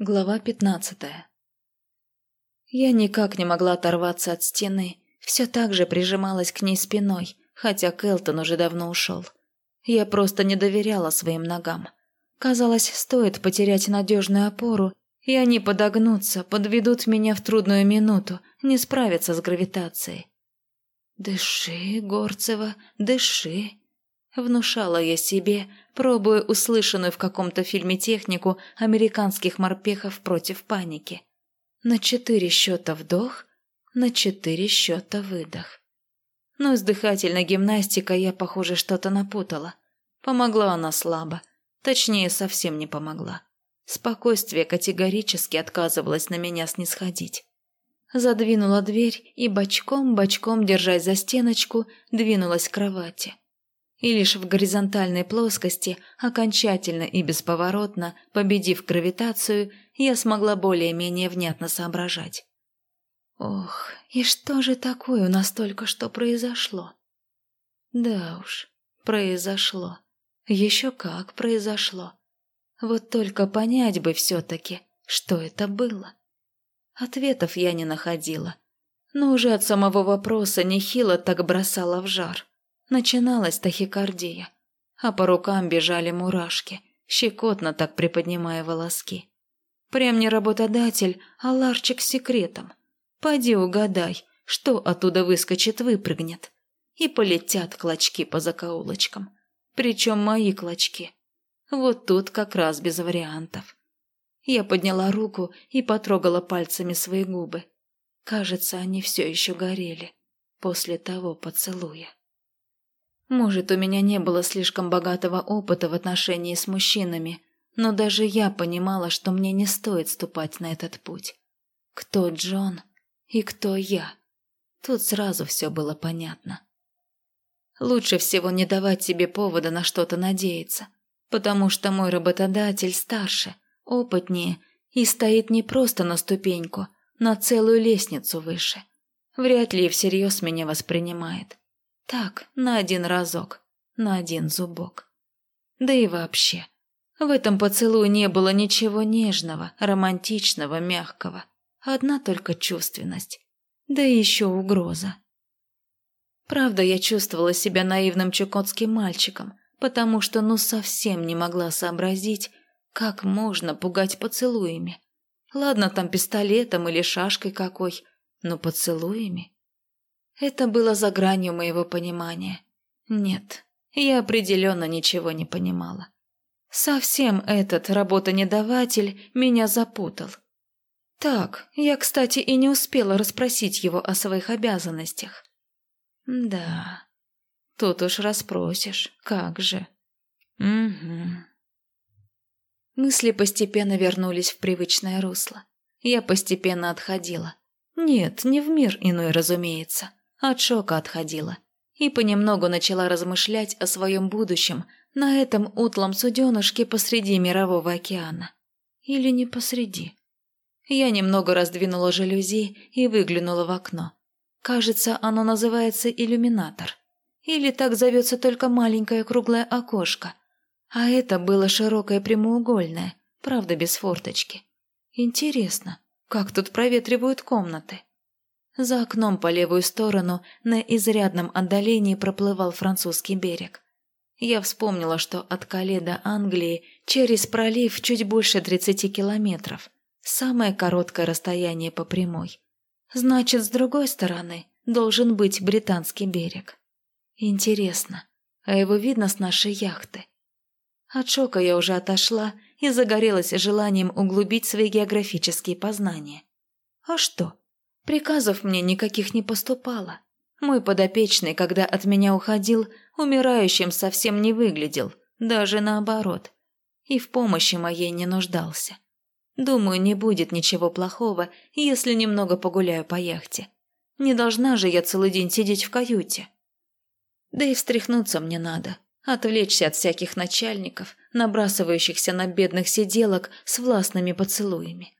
Глава пятнадцатая Я никак не могла оторваться от стены, все так же прижималась к ней спиной, хотя Келтон уже давно ушел. Я просто не доверяла своим ногам. Казалось, стоит потерять надежную опору, и они подогнутся, подведут меня в трудную минуту, не справятся с гравитацией. «Дыши, Горцева, дыши», Внушала я себе, пробуя услышанную в каком-то фильме технику американских морпехов против паники. На четыре счета вдох, на четыре счета выдох. Но с дыхательной гимнастикой я, похоже, что-то напутала. Помогла она слабо. Точнее, совсем не помогла. Спокойствие категорически отказывалось на меня снисходить. Задвинула дверь и бочком-бочком, держась за стеночку, двинулась к кровати и лишь в горизонтальной плоскости, окончательно и бесповоротно, победив гравитацию, я смогла более-менее внятно соображать. Ох, и что же такое у нас только что произошло? Да уж, произошло. Еще как произошло. Вот только понять бы все-таки, что это было. Ответов я не находила, но уже от самого вопроса нехило так бросала в жар. Начиналась тахикардия, а по рукам бежали мурашки, щекотно так приподнимая волоски. Прям не работодатель, а ларчик с секретом. Пойди угадай, что оттуда выскочит-выпрыгнет. И полетят клочки по закоулочкам. Причем мои клочки. Вот тут как раз без вариантов. Я подняла руку и потрогала пальцами свои губы. Кажется, они все еще горели после того поцелуя. Может, у меня не было слишком богатого опыта в отношении с мужчинами, но даже я понимала, что мне не стоит ступать на этот путь. Кто Джон и кто я? Тут сразу все было понятно. Лучше всего не давать себе повода на что-то надеяться, потому что мой работодатель старше, опытнее и стоит не просто на ступеньку, на целую лестницу выше. Вряд ли и всерьез меня воспринимает. Так, на один разок, на один зубок. Да и вообще, в этом поцелуе не было ничего нежного, романтичного, мягкого. Одна только чувственность. Да и еще угроза. Правда, я чувствовала себя наивным чукотским мальчиком, потому что ну совсем не могла сообразить, как можно пугать поцелуями. Ладно, там пистолетом или шашкой какой, но поцелуями? Это было за гранью моего понимания. Нет, я определенно ничего не понимала. Совсем этот работонедаватель меня запутал. Так, я, кстати, и не успела расспросить его о своих обязанностях. Да, тут уж расспросишь, как же. Угу. Мысли постепенно вернулись в привычное русло. Я постепенно отходила. Нет, не в мир иной, разумеется. От шока отходила. И понемногу начала размышлять о своем будущем на этом утлом суденышке посреди мирового океана. Или не посреди. Я немного раздвинула жалюзи и выглянула в окно. Кажется, оно называется иллюминатор. Или так зовется только маленькое круглое окошко. А это было широкое прямоугольное, правда без форточки. Интересно, как тут проветривают комнаты? За окном по левую сторону на изрядном отдалении проплывал французский берег. Я вспомнила, что от Кале до Англии через пролив чуть больше 30 километров. Самое короткое расстояние по прямой. Значит, с другой стороны должен быть британский берег. Интересно, а его видно с нашей яхты? От шока я уже отошла и загорелась желанием углубить свои географические познания. А что? Приказов мне никаких не поступало. Мой подопечный, когда от меня уходил, умирающим совсем не выглядел, даже наоборот. И в помощи моей не нуждался. Думаю, не будет ничего плохого, если немного погуляю по яхте. Не должна же я целый день сидеть в каюте. Да и встряхнуться мне надо, отвлечься от всяких начальников, набрасывающихся на бедных сиделок с властными поцелуями.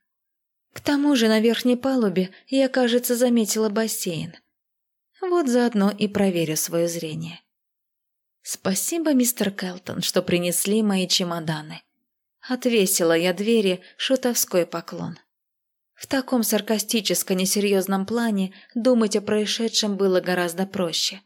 К тому же на верхней палубе я, кажется, заметила бассейн. Вот заодно и проверю свое зрение. Спасибо, мистер Келтон, что принесли мои чемоданы. Отвесила я двери шутовской поклон. В таком саркастическо-несерьезном плане думать о происшедшем было гораздо проще.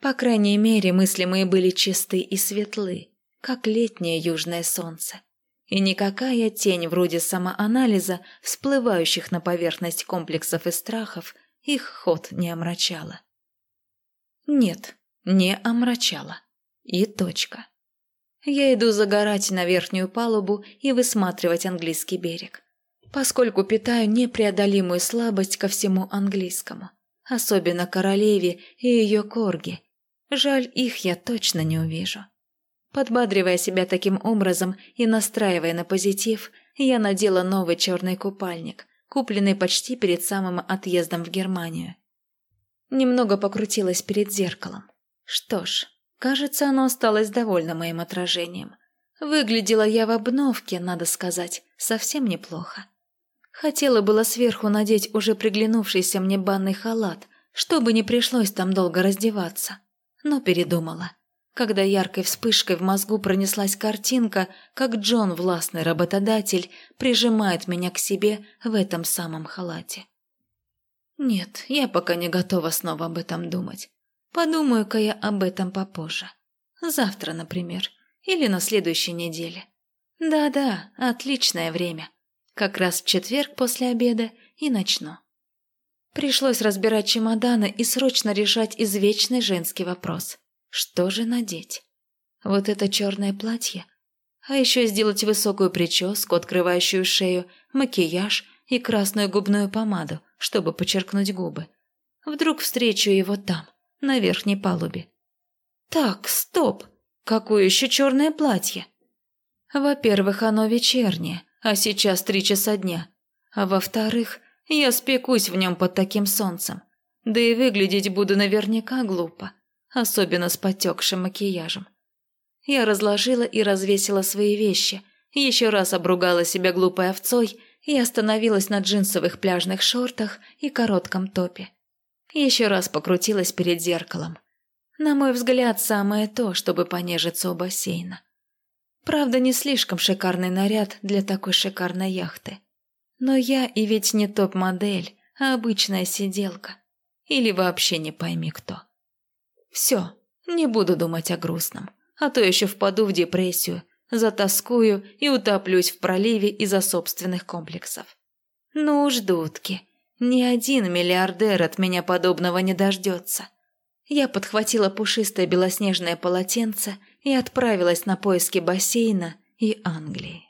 По крайней мере, мысли мои были чисты и светлы, как летнее южное солнце. И никакая тень вроде самоанализа, всплывающих на поверхность комплексов и страхов, их ход не омрачала. Нет, не омрачала. И точка. Я иду загорать на верхнюю палубу и высматривать английский берег, поскольку питаю непреодолимую слабость ко всему английскому, особенно королеве и ее корги. Жаль, их я точно не увижу. Подбадривая себя таким образом и настраивая на позитив, я надела новый черный купальник, купленный почти перед самым отъездом в Германию. Немного покрутилась перед зеркалом. Что ж, Кажется, оно осталось довольно моим отражением. Выглядела я в обновке, надо сказать, совсем неплохо. Хотела было сверху надеть уже приглянувшийся мне банный халат, чтобы не пришлось там долго раздеваться. Но передумала. Когда яркой вспышкой в мозгу пронеслась картинка, как Джон, властный работодатель, прижимает меня к себе в этом самом халате. Нет, я пока не готова снова об этом думать. Подумаю-ка я об этом попозже. Завтра, например. Или на следующей неделе. Да-да, отличное время. Как раз в четверг после обеда и начну. Пришлось разбирать чемоданы и срочно решать извечный женский вопрос. Что же надеть? Вот это черное платье? А еще сделать высокую прическу, открывающую шею, макияж и красную губную помаду, чтобы подчеркнуть губы. Вдруг встречу его там, на верхней палубе. Так, стоп. Какое еще черное платье? Во-первых, оно вечернее, а сейчас три часа дня. А во-вторых, я спекусь в нем под таким солнцем. Да и выглядеть буду наверняка глупо, особенно с потекшим макияжем. Я разложила и развесила свои вещи, еще раз обругала себя глупой овцой и остановилась на джинсовых пляжных шортах и коротком топе. Еще раз покрутилась перед зеркалом. На мой взгляд, самое то, чтобы понежиться у бассейна. Правда, не слишком шикарный наряд для такой шикарной яхты. Но я и ведь не топ-модель, а обычная сиделка. Или вообще не пойми кто. Все, не буду думать о грустном, а то еще впаду в депрессию, затаскую и утоплюсь в проливе из-за собственных комплексов. Ну уж, дудки, ни один миллиардер от меня подобного не дождется. Я подхватила пушистое белоснежное полотенце и отправилась на поиски бассейна и Англии.